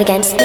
against?